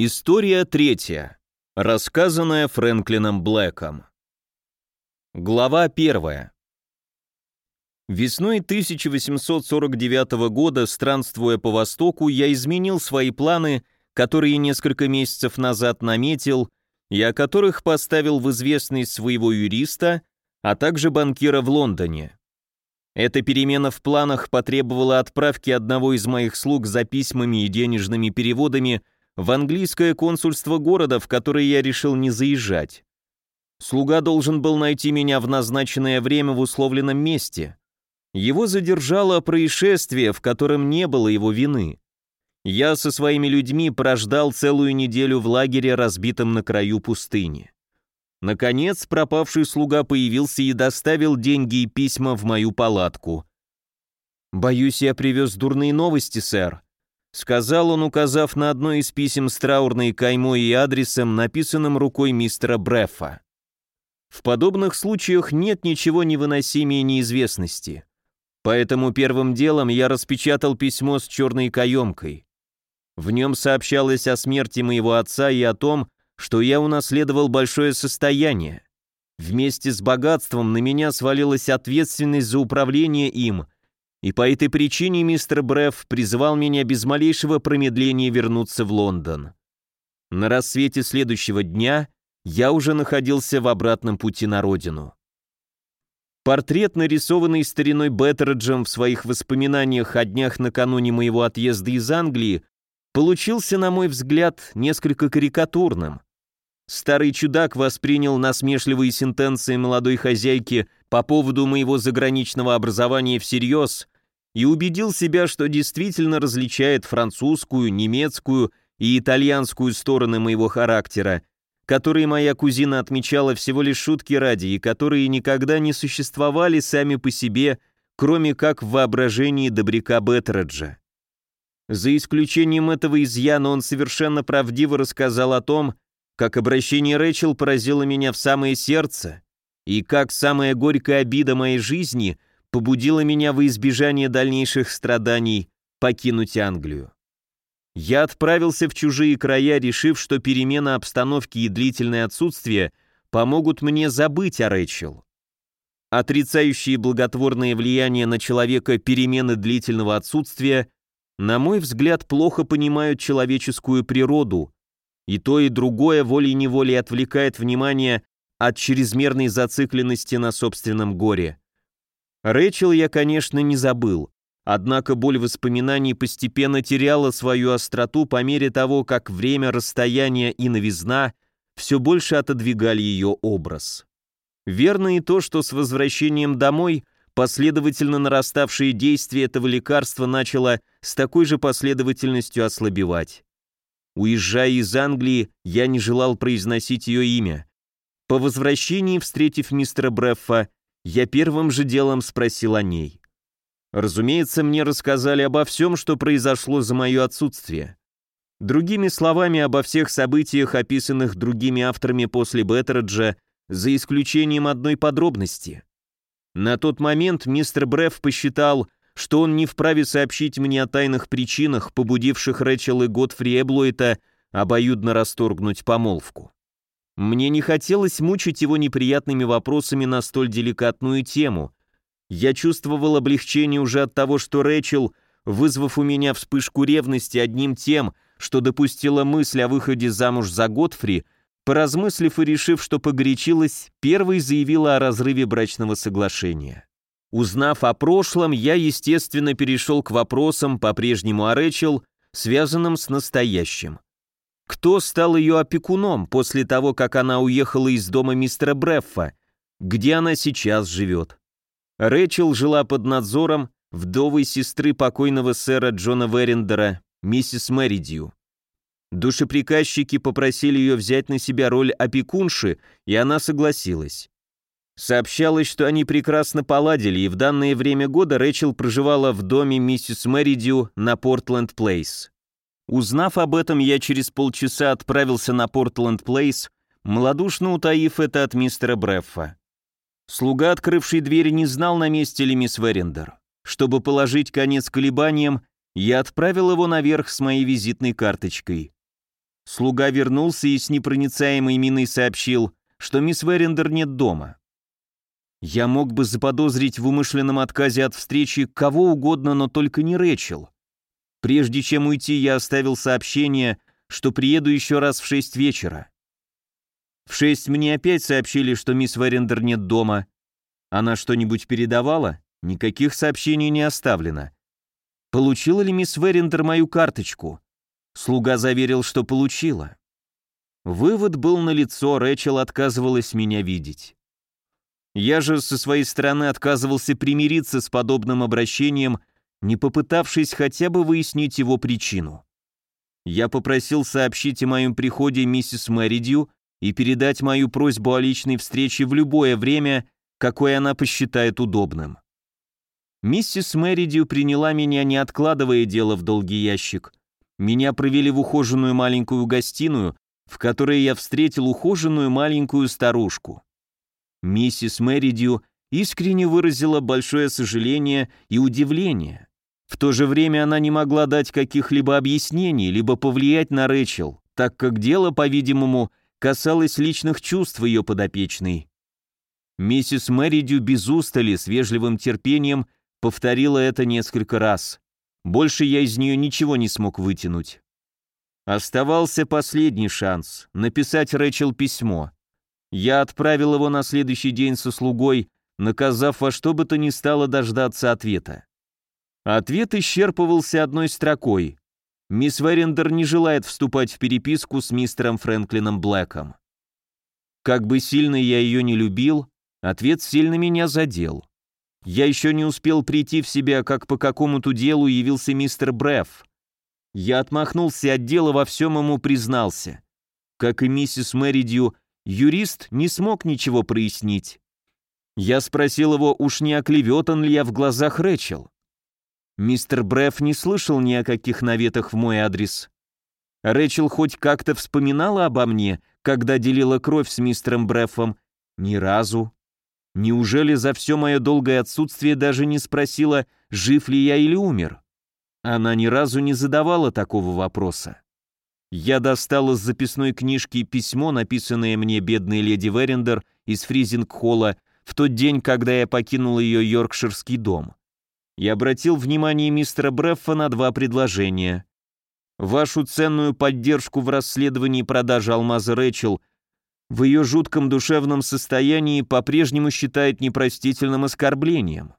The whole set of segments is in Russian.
История третья, рассказанная Фрэнклином Блэком. Глава первая. Весной 1849 года, странствуя по Востоку, я изменил свои планы, которые несколько месяцев назад наметил, и о которых поставил в известность своего юриста, а также банкира в Лондоне. Эта перемена в планах потребовала отправки одного из моих слуг за письмами и денежными переводами – в английское консульство города, в которое я решил не заезжать. Слуга должен был найти меня в назначенное время в условленном месте. Его задержало происшествие, в котором не было его вины. Я со своими людьми прождал целую неделю в лагере, разбитом на краю пустыни. Наконец, пропавший слуга появился и доставил деньги и письма в мою палатку. «Боюсь, я привез дурные новости, сэр», сказал он, указав на одно из писем с траурной каймой и адресом, написанным рукой мистера Бреффа. В подобных случаях нет ничего невыносимее неизвестности. Поэтому первым делом я распечатал письмо с черной каемкой. В нем сообщалось о смерти моего отца и о том, что я унаследовал большое состояние. Вместе с богатством на меня свалилась ответственность за управление им – и по этой причине мистер Бреф призвал меня без малейшего промедления вернуться в Лондон. На рассвете следующего дня я уже находился в обратном пути на родину. Портрет, нарисованный стариной Беттереджем в своих воспоминаниях о днях накануне моего отъезда из Англии, получился, на мой взгляд, несколько карикатурным. Старый чудак воспринял насмешливые сентенции молодой хозяйки по поводу моего заграничного образования всерьез и убедил себя, что действительно различает французскую, немецкую и итальянскую стороны моего характера, которые моя кузина отмечала всего лишь шутки ради и которые никогда не существовали сами по себе, кроме как в воображении добряка Беттереджа. За исключением этого изъяна он совершенно правдиво рассказал о том, как обращение Рэчел поразило меня в самое сердце, и как самая горькая обида моей жизни побудила меня во избежание дальнейших страданий покинуть Англию. Я отправился в чужие края, решив, что перемена обстановки и длительное отсутствие помогут мне забыть о Рэчел. Отрицающие благотворное влияние на человека перемены длительного отсутствия, на мой взгляд, плохо понимают человеческую природу, и то и другое волей-неволей отвлекает внимание от чрезмерной зацикленности на собственном горе. Рэчел я, конечно, не забыл, однако боль воспоминаний постепенно теряла свою остроту по мере того, как время, расстояние и новизна все больше отодвигали ее образ. Верно и то, что с возвращением домой последовательно нараставшее действие этого лекарства начало с такой же последовательностью ослабевать. Уезжая из Англии, я не желал произносить ее имя, по возвращении, встретив мистера Бреффа, я первым же делом спросил о ней. Разумеется, мне рассказали обо всем, что произошло за мое отсутствие. Другими словами, обо всех событиях, описанных другими авторами после Беттереджа, за исключением одной подробности. На тот момент мистер Бреф посчитал, что он не вправе сообщить мне о тайных причинах, побудивших Рэчел и Готфри Эблойта обоюдно расторгнуть помолвку. Мне не хотелось мучить его неприятными вопросами на столь деликатную тему. Я чувствовал облегчение уже от того, что Рэчел, вызвав у меня вспышку ревности одним тем, что допустила мысль о выходе замуж за Готфри, поразмыслив и решив, что погорячилась, первой заявила о разрыве брачного соглашения. Узнав о прошлом, я, естественно, перешел к вопросам, по-прежнему о Рэчел, связанным с настоящим. Кто стал ее опекуном после того, как она уехала из дома мистера Бреффа? Где она сейчас живет? Рэчел жила под надзором вдовой сестры покойного сэра Джона Верендера, миссис Мэридью. Душеприказчики попросили ее взять на себя роль опекунши, и она согласилась. Сообщалось, что они прекрасно поладили, и в данное время года Рэчел проживала в доме миссис Мэридью на Портленд-Плейс. Узнав об этом, я через полчаса отправился на Портленд-Плейс, малодушно утаив это от мистера Бреффа. Слуга, открывший дверь, не знал, на месте ли мисс Верендер. Чтобы положить конец колебаниям, я отправил его наверх с моей визитной карточкой. Слуга вернулся и с непроницаемой миной сообщил, что мисс Верендер нет дома. Я мог бы заподозрить в умышленном отказе от встречи кого угодно, но только не Рэчел. Прежде чем уйти, я оставил сообщение, что приеду еще раз в шесть вечера. В шесть мне опять сообщили, что мисс Верендер нет дома. Она что-нибудь передавала? Никаких сообщений не оставлено. Получила ли мисс Верендер мою карточку? Слуга заверил, что получила. Вывод был налицо, Рэчел отказывалась меня видеть. Я же со своей стороны отказывался примириться с подобным обращением, не попытавшись хотя бы выяснить его причину. Я попросил сообщить о моем приходе миссис Мэридью и передать мою просьбу о личной встрече в любое время, какое она посчитает удобным. Миссис Мэридью приняла меня, не откладывая дело в долгий ящик. Меня провели в ухоженную маленькую гостиную, в которой я встретил ухоженную маленькую старушку. Миссис Мэридью искренне выразила большое сожаление и удивление. В то же время она не могла дать каких-либо объяснений, либо повлиять на Рэчел, так как дело, по-видимому, касалось личных чувств ее подопечной. Миссис Мэридью без устали, с вежливым терпением, повторила это несколько раз. Больше я из нее ничего не смог вытянуть. Оставался последний шанс — написать Рэчел письмо. Я отправил его на следующий день со слугой, наказав во что бы то ни стало дождаться ответа. Ответ исчерпывался одной строкой. Мисс Верендер не желает вступать в переписку с мистером Фрэнклином Блэком. Как бы сильно я ее не любил, ответ сильно меня задел. Я еще не успел прийти в себя, как по какому-то делу явился мистер Бреф. Я отмахнулся от дела, во всем ему признался. Как и миссис Мэридью, юрист не смог ничего прояснить. Я спросил его, уж не оклеветан ли я в глазах Рэчел. Мистер Бреф не слышал ни о каких наветах в мой адрес. Рэчел хоть как-то вспоминала обо мне, когда делила кровь с мистером Брефом? Ни разу. Неужели за все мое долгое отсутствие даже не спросила, жив ли я или умер? Она ни разу не задавала такого вопроса. Я достал из записной книжки письмо, написанное мне бедной леди Верендер из Фризинг-холла в тот день, когда я покинул ее йоркширский дом. Я обратил внимание мистера Бреффа на два предложения. Вашу ценную поддержку в расследовании продажи алмаза Рэчел в ее жутком душевном состоянии по-прежнему считает непростительным оскорблением.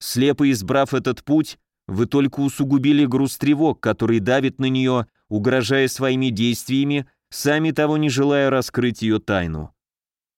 Слепо избрав этот путь, вы только усугубили груз тревог, который давит на нее, угрожая своими действиями, сами того не желая раскрыть ее тайну.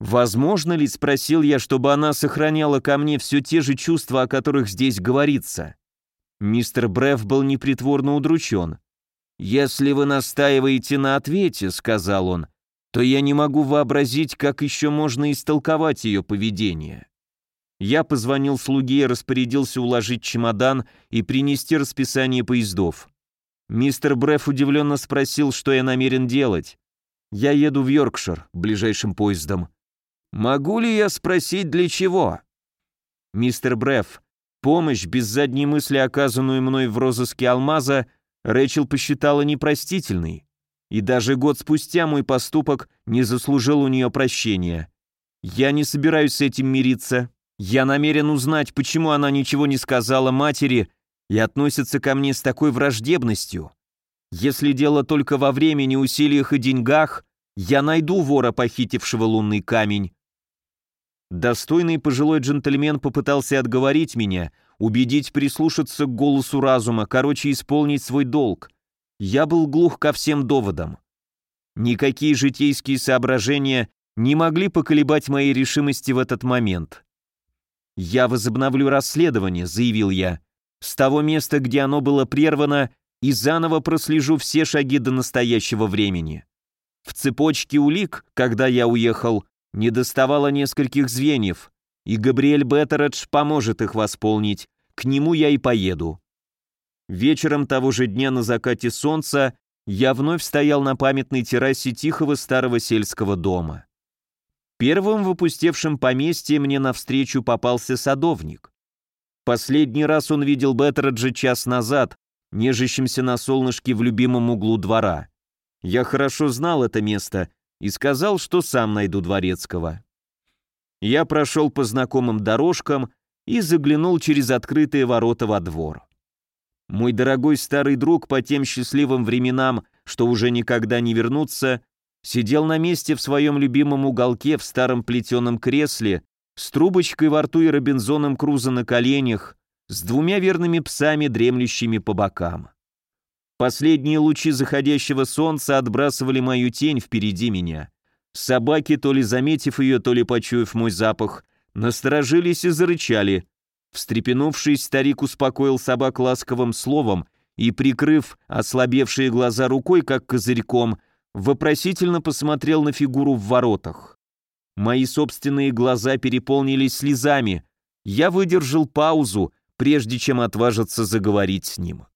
«Возможно ли, — спросил я, — чтобы она сохраняла ко мне все те же чувства, о которых здесь говорится?» Мистер Бреф был непритворно удручен. «Если вы настаиваете на ответе, — сказал он, — то я не могу вообразить, как еще можно истолковать ее поведение». Я позвонил слуге и распорядился уложить чемодан и принести расписание поездов. Мистер Бреф удивленно спросил, что я намерен делать. «Я еду в Йоркшир ближайшим поездом». «Могу ли я спросить, для чего?» «Мистер Бреф, помощь без задней мысли, оказанную мной в розыске алмаза, Рэчел посчитала непростительной. И даже год спустя мой поступок не заслужил у нее прощения. Я не собираюсь с этим мириться. Я намерен узнать, почему она ничего не сказала матери и относится ко мне с такой враждебностью. Если дело только во времени, усилиях и деньгах, я найду вора, похитившего лунный камень. Достойный пожилой джентльмен попытался отговорить меня, убедить прислушаться к голосу разума, короче, исполнить свой долг. Я был глух ко всем доводам. Никакие житейские соображения не могли поколебать моей решимости в этот момент. «Я возобновлю расследование», — заявил я, — «с того места, где оно было прервано, и заново прослежу все шаги до настоящего времени». В цепочке улик, когда я уехал, не доставало нескольких звеньев, и Габриэль Беттередж поможет их восполнить, к нему я и поеду. Вечером того же дня на закате солнца я вновь стоял на памятной террасе тихого старого сельского дома. Первым в опустевшем поместье мне навстречу попался садовник. Последний раз он видел Беттераджа час назад, нежащимся на солнышке в любимом углу двора. Я хорошо знал это место и сказал, что сам найду Дворецкого. Я прошел по знакомым дорожкам и заглянул через открытые ворота во двор. Мой дорогой старый друг по тем счастливым временам, что уже никогда не вернутся, сидел на месте в своем любимом уголке в старом плетеном кресле с трубочкой во рту и Робинзоном Крузо на коленях, с двумя верными псами, дремлющими по бокам. Последние лучи заходящего солнца отбрасывали мою тень впереди меня. Собаки, то ли заметив ее, то ли почуяв мой запах, насторожились и зарычали. Встрепенувшись, старик успокоил собак ласковым словом и, прикрыв ослабевшие глаза рукой, как козырьком, вопросительно посмотрел на фигуру в воротах. Мои собственные глаза переполнились слезами. Я выдержал паузу, прежде чем отважиться заговорить с ним.